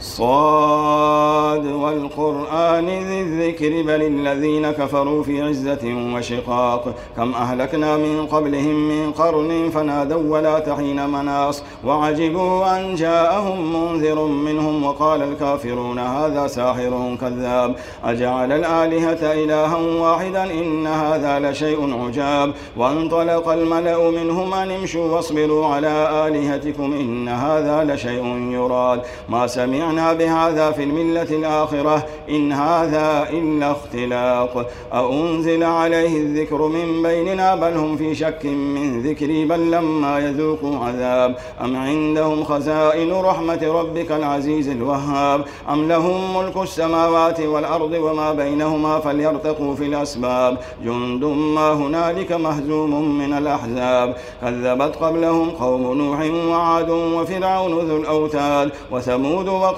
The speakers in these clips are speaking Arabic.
صاد والقرآن ذي الذكر بل الذين كفروا في عزة وشقاق. كم أهلكنا من قبلهم من قرن فنادوا ولا تحين مناص. وعجبوا أن جاءهم منذر منهم وقال الكافرون هذا ساحر كذاب. أجعل الآلهة إلها واحدا إن هذا لشيء عجاب. وانطلق الملأ منهم أن امشوا واصبروا على آلهتكم إن هذا لشيء يراد. ما سمع سمعنا بهذا في الملة الآخرة إن هذا إلا اختلاق أأنزل عليه الذكر من بيننا بل هم في شك من ذكري بل لما يذوقوا عذاب أم عندهم خزائن رحمة ربك العزيز الوهاب أم لهم ملك السماوات والأرض وما بينهما فليرتقوا في الأسباب جند ما هنالك مهزوم من الأحزاب كذبت قبلهم قوم نوح وعاد وفرعون ذو الأوتاد وثمود وقوم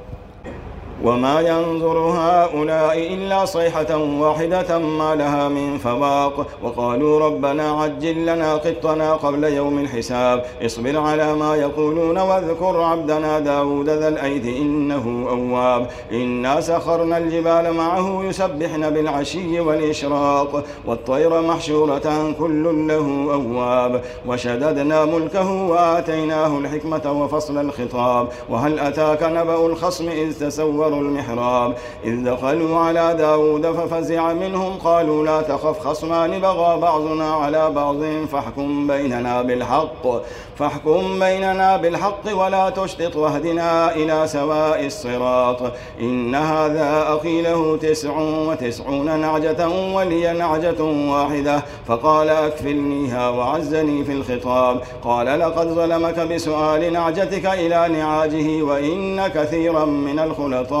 وما ينظر هؤلاء إلا صيحة واحدة ما لها من فواق. وقالوا ربنا عجل لنا قطنا قبل يوم الحساب. اصبر على ما يقولون واذكر عبدنا داود ذا الأيد إنه أواب. إنا سخرنا الجبال معه يسبحن بالعشي والإشراق. والطير محشورة كل له أواب. وشددنا ملكه وآتيناه الحكمة وفصل الخطاب. وهل أتاك نبأ الخصم إذ تسور حجر المحراب. إذ دخلوا على داود ففزع منهم قالوا لا تخف خصمان بغى بعضنا على بعض فاحكم بيننا بالحق. فاحكم بيننا بالحق ولا تشطط واهدنا إلى سواء الصراط. إن هذا أخي له تسع وتسعون نعجة ولي نعجة واحدة. فقال أكفلنيها وعزني في الخطاب. قال لقد ظلمك بسؤال نعجتك إلى نعاجه وإن كثيرا من الخلطاء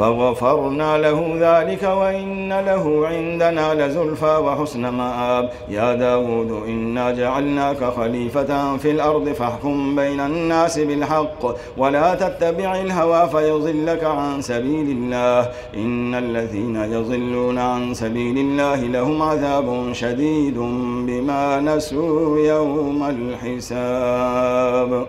فغفرنا له ذلك وإن له عندنا لزلفى وحسن مآب. يا داود إنا جعلناك خليفة في الأرض فاحكم بين الناس بالحق ولا تتبع الهوى فيضلك عن سبيل الله. إن الذين يضلون عن سبيل الله لهم عذاب شديد بما نسوا يوم الحساب.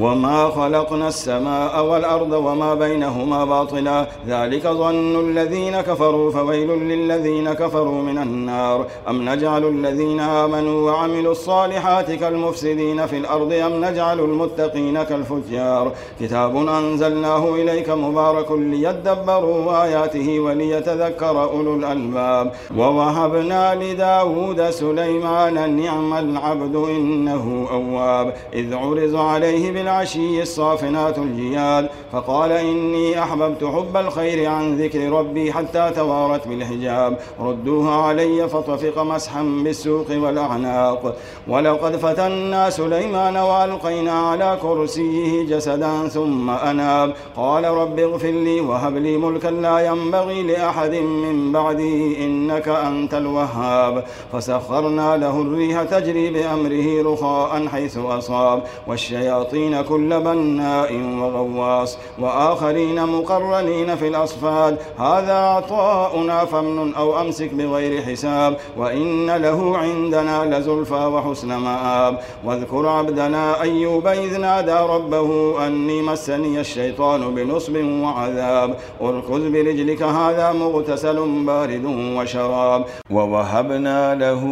وما خلقنا السماء والأرض وما بينهما باطلا ذلك ظن الذين كفروا فويل للذين كفروا من النار أم نجعل الذين آمنوا وعملوا الصالحات كالمفسدين في الأرض أم نجعل المتقين كالفجار كتاب أنزلناه إليك مبارك ليدبروا آياته وليتذكر أولو الألباب ووهبنا لداود سليمان نعم العبد إنه أواب إذ عرض عليه بالعشي الصافنات الجياد فقال إني أحببت حب الخير عن ذكر ربي حتى توارت بالحجاب. ردوها علي فطفق مسحا بالسوق والأعناق. ولقد فتنا سليمان وألقينا على كرسيه جسدا ثم أناب. قال رب اغفر لي وهب لي ملكا لا ينبغي لأحد من بعدي إنك أنت الوهاب. فسخرنا له الريح تجري بأمره رخاء حيث أصاب. والشياطين مقرنين كل بناء وغواص وآخرين مقرنين في الأصفاد. هذا عطاؤنا فمن أو أمسك بغير حساب وإن له عندنا لزلفى وحسن مآب. واذكر عبدنا أيوب إذ نادى ربه أني مسني الشيطان بنصب وعذاب. اركض برجلك هذا مغتسل بارد وشراب. ووهبنا له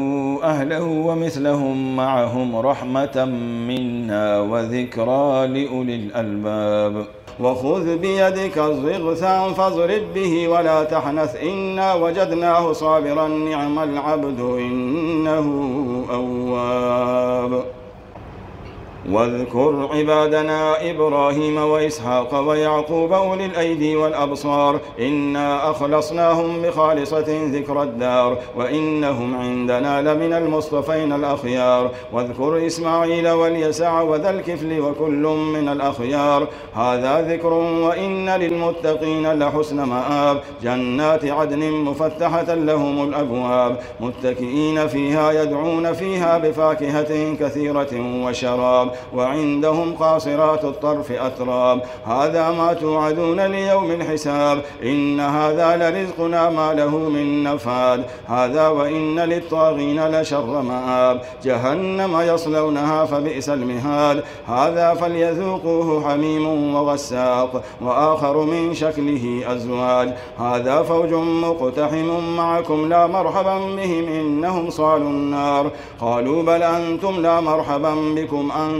أهله ومثلهم معهم رحمة منا وذكرى ذكرى لأولي الألباب. وخذ بيدك ضغثا فاضرب به ولا تحنث إنا وجدناه صابرا نعم العبد إنه أواب. واذكر عبادنا إبراهيم وإسحاق ويعقوب أولي الأيدي والأبصار إنا أخلصناهم بخالصة ذكر الدار وإنهم عندنا لمن المصطفين الأخيار واذكر إسماعيل واليسع وذا الكفل وكل من الأخيار هذا ذكر وإن للمتقين لحسن مآب جنات عدن مفتحة لهم الأبواب متكئين فيها يدعون فيها بفاكهة كثيرة وشراب وعندهم قاصرات الطرف أتراب. هذا ما توعدون ليوم الحساب. إن هذا لرزقنا ما له من نفاد. هذا وإن للطاغين لشر مآب. جهنم يصلونها فبئس المهاد. هذا فليذوقوه حميم وغساق. وآخر من شكله أزواج. هذا فوج مقتحم معكم لا مرحبا بهم إنهم صالوا النار. قالوا بل أنتم لا مرحبا بكم. أنتم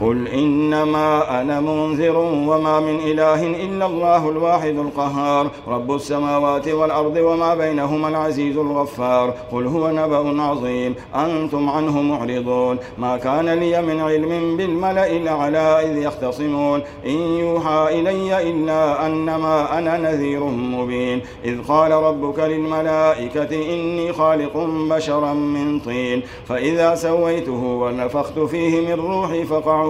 قل إنما أنا منذر وما من إله إلا الله الواحد القهار. رب السماوات والأرض وما بينهما العزيز الغفار. قل هو نبأ عظيم أنتم عنه معرضون. ما كان لي من علم بالملأ الأعلى إذ يختصمون. إن يوحى إلي إلا أنما أنا نذير مبين. إذ قال ربك للملائكة إني خالق بشرا من طين. فإذا سويته ونفخت فيه من روحي فقعوا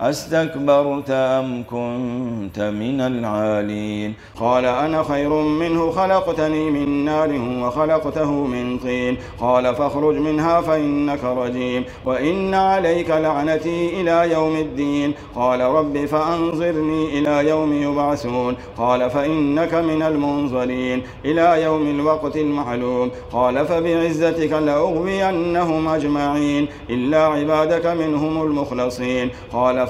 أستكبرت أم كنت من العالين؟ قال أنا خير منه خلقتني من نار وخلقته من طين. قال فاخرج منها فإنك رجيم وإن عليك لعنتي إلى يوم الدين. قال رب فأنظرني إلى يوم يبعثون. قال فإنك من المنظرين إلى يوم الوقت المعلوم. قال فبعزتك لأغوينهم أجمعين إلا عبادك منهم المخلصين. قال